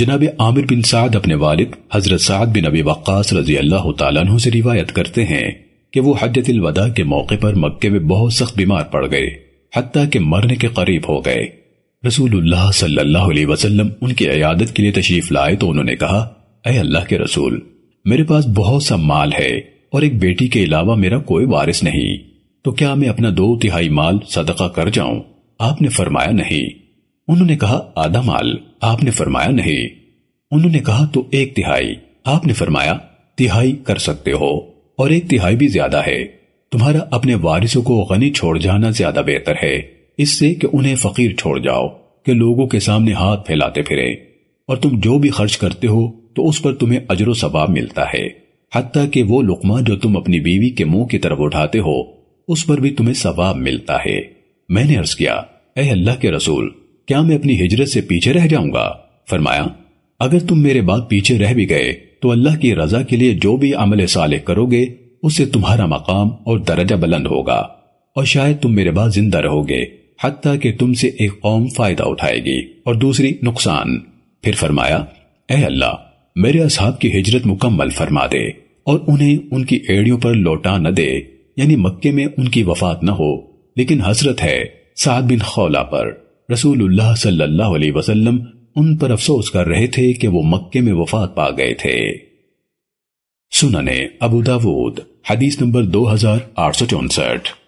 جناب عامر بن سعد اپنے والد حضرت سعد بن ابی وقاص رضی اللہ تعالیٰ عنہ سے روایت کرتے ہیں کہ وہ حجت الوداع کے موقع پر مکے میں بہت سخت بیمار پڑ گئے، حتیٰ کہ مرنے کے قریب ہو گئے۔ رسول اللہ صلی اللہ علیہ وسلم ان کی عیادت کے لیے تشریف لائے تو انہوں نے کہا، اے اللہ کے رسول، میرے پاس بہت سا مال ہے اور ایک بیٹی کے علاوہ میرا کوئی وارث نہیں۔ تو کیا میں اپنا دو تہائی مال صدقہ کر جاؤں؟ آپ نے فرمایا نہیں۔ انہوں نے کہا، آدھا مال آپ نے فرمایا نہیں۔ انہوں نے کہا، تو ایک تہائی۔ آپ نے فرمایا، تہائی کر سکتے ہو، اور ایک تہائی بھی زیادہ ہے۔ تمہارا اپنے وارثوں کو غنی چھوڑ جانا زیادہ بہتر ہے۔ اس سے کہ انہیں فقیر چھوڑ جاؤ، کہ لوگوں کے سامنے ہاتھ پھیلاتے پھرے اور تم جو بھی خرچ کرتے ہو، تو اس پر تمہیں اجر و ثواب ملتا ہے۔ حتیٰ کہ وہ لقمہ جو تم اپنی بیوی کے منہ کی طرف اٹھاتے ہو، اس پر بھی تمہیں ثواب ملتا ہے۔ میں نے عرض کیا، اے اللہ کے رسول کیا میں اپنی ہجرت سے پیچھے رہ جاؤں گا؟ فرمایا، اگر تم میرے بعد پیچھے رہ بھی گئے، تو اللہ کی رضا کے لیے جو بھی عمل صالح کرو گے، اس سے تمہارا مقام اور درجہ بلند ہوگا۔ اور شاید تم میرے بعد زندہ رہو گے، حتیٰ کہ تم سے ایک قوم فائدہ اٹھائے گی۔ اور دوسری، نقصان۔ پھر فرمایا، اے اللہ، میرے اصحاب کی ہجرت مکمل فرما دے، اور انہیں ان کی ایڑیوں پر لوٹا نہ دے۔ یعنی مکے میں ان کی وفات نہ ہو، لیکن حسرت ہے سعد بن خولا پر۔ رسول اللہ صلی اللہ علیہ وسلم ان پر افسوس کر رہے تھے کہ وہ مکے میں وفات پا گئے تھے۔ سننے ابو داود، حدیث نمبر دو ہزار آٹھ سو چونسٹھ۔